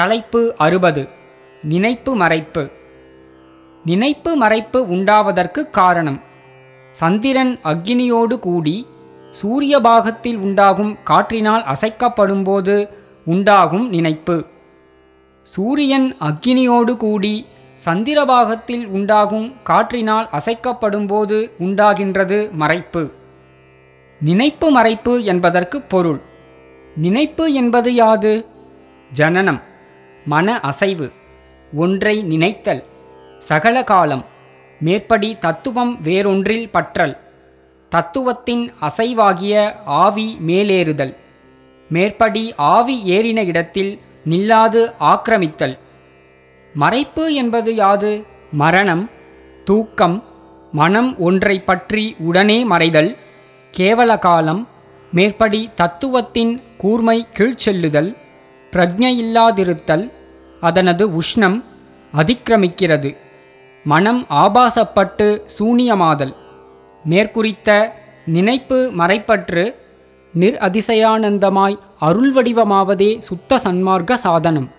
தலைப்பு அறுபது. நினைப்பு மறைப்பு. நினைப்பு மறைப்பு உண்டாவதற்கு காரணம். சந்திரன் அக்கினியோடு கூடி சூரிய பாகத்தில் உண்டாகும் காற்றினால் அசைக்கப்படும்போது உண்டாகும் நினைப்பு. சூரியன் அக்கினியோடு கூடி சந்திரபாகத்தில் உண்டாகும் காற்றினால் அசைக்கப்படும்போது உண்டாகின்றது மறைப்பு. நினைப்பு மறைப்பு என்பதற்கு பொருள். நினைப்பு என்பது யாது? ஜனனம். மன அசைவு ஒன்றை நினைத்தல் சகல காலம் மேற்படி தத்துவம் வேறொன்றில் பற்றல் தத்துவத்தின் அசைவாகிய ஆவி மேலேறுதல் மேற்படி ஆவி ஏறின இடத்தில் நில்லாது ஆக்கிரமித்தல். மறைப்பு என்பது யாது? மரணம் தூக்கம் மனம் ஒன்றை பற்றி உடனே மறைதல் கேவல காலம் மேற்படி தத்துவத்தின் கூர்மை கீழ்ச்செல்லுதல் பிரஜையில்லாதிருத்தல் அதனது உஷ்ணம் அதிக்கிரமிக்கிறது. மனம் ஆபாசப்பட்டு சூனியமாதல். மேற்குறித்த நினைப்பு மறைப்பற்று நிர் அதிசயானந்தமாய் அருள்வடிவமாவதே சுத்த சன்மார்க்க சாதனம்.